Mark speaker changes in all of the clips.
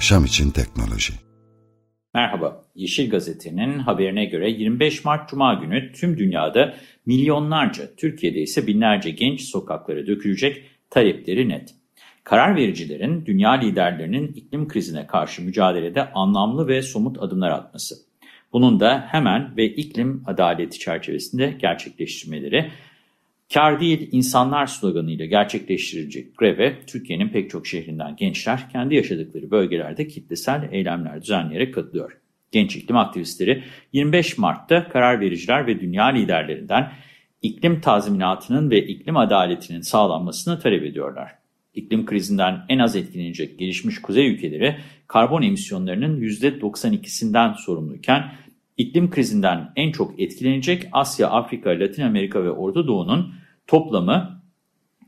Speaker 1: Yaşam için teknoloji.
Speaker 2: Merhaba, Yeşil Gazete'nin haberine göre 25 Mart Cuma günü tüm dünyada milyonlarca, Türkiye'de ise binlerce genç sokaklara dökülecek talepleri net. Karar vericilerin dünya liderlerinin iklim krizine karşı mücadelede anlamlı ve somut adımlar atması. Bunun da hemen ve iklim adaleti çerçevesinde gerçekleştirmeleri, kar değil insanlar sloganıyla gerçekleştirilecek greve Türkiye'nin pek çok şehrinden gençler kendi yaşadıkları bölgelerde kitlesel eylemler düzenleyerek katılıyor. Genç iklim aktivistleri 25 Mart'ta karar vericiler ve dünya liderlerinden iklim tazminatının ve iklim adaletinin sağlanmasını talep ediyorlar. İklim krizinden en az etkilenecek gelişmiş kuzey ülkeleri karbon emisyonlarının %92'sinden sorumluyken iklim krizinden en çok etkilenecek Asya, Afrika, Latin Amerika ve Orta Doğu'nun toplamı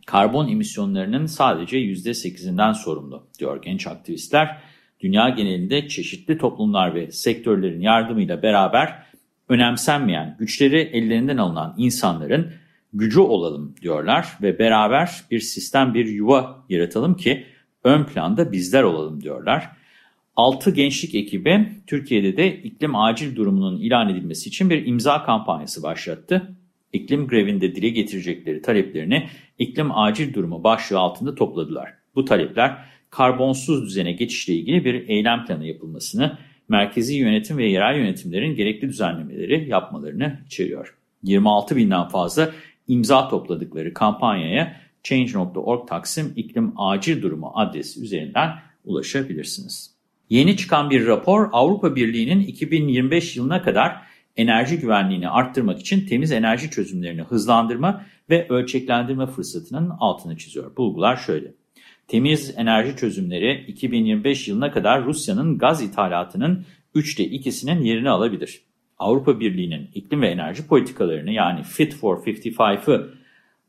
Speaker 2: karbon emisyonlarının sadece %8'inden sorumlu diyor genç aktivistler. Dünya genelinde çeşitli toplumlar ve sektörlerin yardımıyla beraber önemsenmeyen, güçleri ellerinden alınan insanların gücü olalım diyorlar ve beraber bir sistem, bir yuva yaratalım ki ön planda bizler olalım diyorlar. 6 gençlik ekibi Türkiye'de de iklim acil durumunun ilan edilmesi için bir imza kampanyası başlattı. İklim grevinde dile getirecekleri taleplerini iklim acil durumu başlığı altında topladılar. Bu talepler karbonsuz düzene geçişle ilgili bir eylem planı yapılmasını, merkezi yönetim ve yerel yönetimlerin gerekli düzenlemeleri yapmalarını içeriyor. 26 binden fazla imza topladıkları kampanyaya Change.org Taksim İklim Acil Durumu adresi üzerinden ulaşabilirsiniz. Yeni çıkan bir rapor Avrupa Birliği'nin 2025 yılına kadar enerji güvenliğini arttırmak için temiz enerji çözümlerini hızlandırma ve ölçeklendirme fırsatının altını çiziyor. Bulgular şöyle. Temiz enerji çözümleri 2025 yılına kadar Rusya'nın gaz ithalatının 3'te 2'sinin yerini alabilir. Avrupa Birliği'nin iklim ve enerji politikalarını yani Fit for 55'ı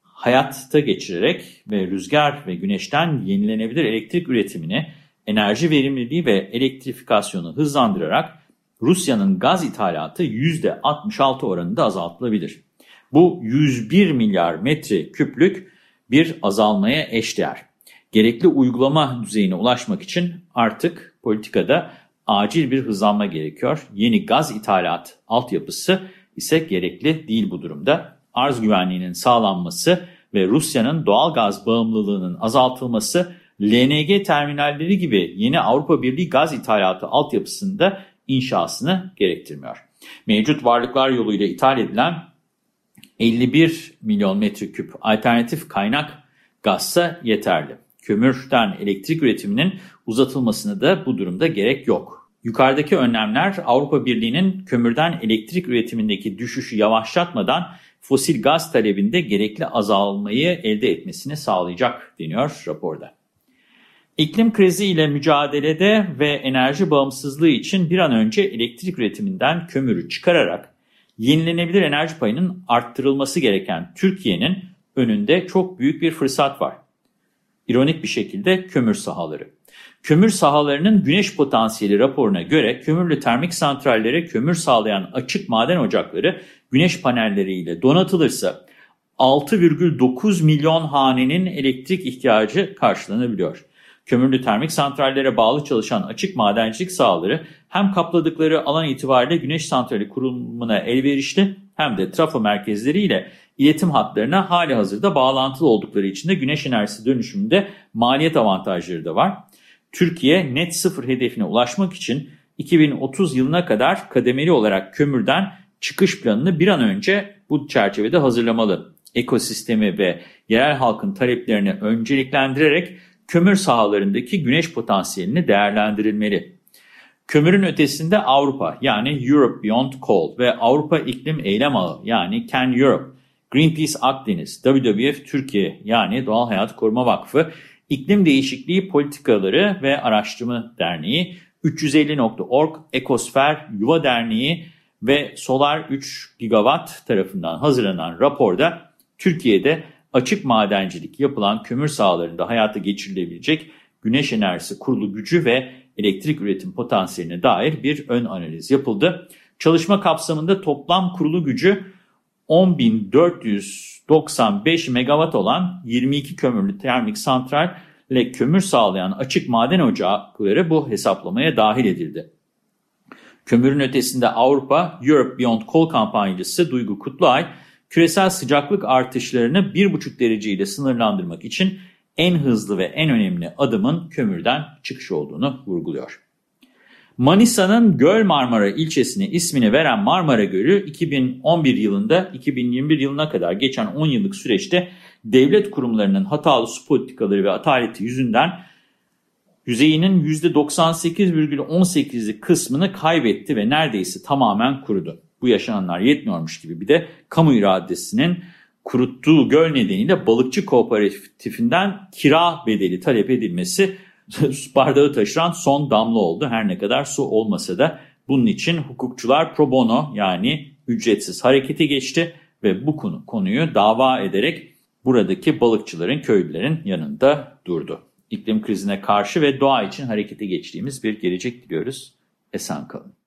Speaker 2: hayatta geçirerek ve rüzgar ve güneşten yenilenebilir elektrik üretimini, enerji verimliliği ve elektrifikasyonu hızlandırarak Rusya'nın gaz ithalatı %66 oranında azaltılabilir. Bu 101 milyar metre küplük bir azalmaya eşdeğer. Gerekli uygulama düzeyine ulaşmak için artık politikada acil bir hızlanma gerekiyor. Yeni gaz ithalat altyapısı ise gerekli değil bu durumda. Arz güvenliğinin sağlanması ve Rusya'nın doğal gaz bağımlılığının azaltılması LNG terminalleri gibi yeni Avrupa Birliği gaz ithalatı altyapısında inşasını gerektirmiyor. Mevcut varlıklar yoluyla ithal edilen 51 milyon metreküp alternatif kaynak gazsa yeterli. Kömürden elektrik üretiminin uzatılmasına da bu durumda gerek yok. Yukarıdaki önlemler Avrupa Birliği'nin kömürden elektrik üretimindeki düşüşü yavaşlatmadan fosil gaz talebinde gerekli azalmayı elde etmesini sağlayacak deniyor raporda. İklim krizi ile mücadelede ve enerji bağımsızlığı için bir an önce elektrik üretiminden kömürü çıkararak yenilenebilir enerji payının arttırılması gereken Türkiye'nin önünde çok büyük bir fırsat var. İronik bir şekilde kömür sahaları. Kömür sahalarının güneş potansiyeli raporuna göre kömürlü termik santrallere kömür sağlayan açık maden ocakları güneş panelleriyle donatılırsa 6,9 milyon hanenin elektrik ihtiyacı karşılanabiliyor. Kömürlü termik santrallere bağlı çalışan açık madencilik sahaları hem kapladıkları alan itibariyle güneş santrali kurulumuna elverişli hem de trafo merkezleriyle iletim hatlarına hali hazırda bağlantılı oldukları için de güneş enerjisi dönüşümünde maliyet avantajları da var. Türkiye net sıfır hedefine ulaşmak için 2030 yılına kadar kademeli olarak kömürden çıkış planını bir an önce bu çerçevede hazırlamalı. Ekosistemi ve yerel halkın taleplerini önceliklendirerek kömür sahalarındaki güneş potansiyelini değerlendirilmeli. Kömürün ötesinde Avrupa yani Europe Beyond Coal ve Avrupa İklim Eylem Ağı yani Can Europe Greenpeace Akdeniz, WWF Türkiye yani Doğal Hayat Koruma Vakfı, İklim Değişikliği Politikaları ve Araştırma Derneği, 350.org, Ekosfer, Yuva Derneği ve Solar 3 Gigawatt tarafından hazırlanan raporda Türkiye'de açık madencilik yapılan kömür sahalarında hayata geçirilebilecek güneş enerjisi kurulu gücü ve elektrik üretim potansiyeline dair bir ön analiz yapıldı. Çalışma kapsamında toplam kurulu gücü 10.495 megawatt olan 22 kömürlü termik santral ile kömür sağlayan açık maden ocakları bu hesaplamaya dahil edildi. Kömürün ötesinde Avrupa Europe Beyond Coal kampanyacısı Duygu Kutluay, küresel sıcaklık artışlarını 1,5 derece ile sınırlandırmak için en hızlı ve en önemli adımın kömürden çıkış olduğunu vurguluyor. Manisa'nın Göl Marmara ilçesine ismini veren Marmara Gölü 2011 yılında 2021 yılına kadar geçen 10 yıllık süreçte devlet kurumlarının hatalı su politikaları ve ataleti yüzünden yüzeyinin %98,18'lik kısmını kaybetti ve neredeyse tamamen kurudu. Bu yaşananlar yetmiyormuş gibi bir de kamu iradesinin kuruttuğu göl nedeniyle balıkçı kooperatifinden kira bedeli talep edilmesi bardağı taşıran son damla oldu. Her ne kadar su olmasa da bunun için hukukçular pro bono yani ücretsiz harekete geçti ve bu konu, konuyu dava ederek buradaki balıkçıların, köylülerin yanında durdu. İklim krizine karşı ve doğa için harekete geçtiğimiz bir gelecek diliyoruz. Esen kalın.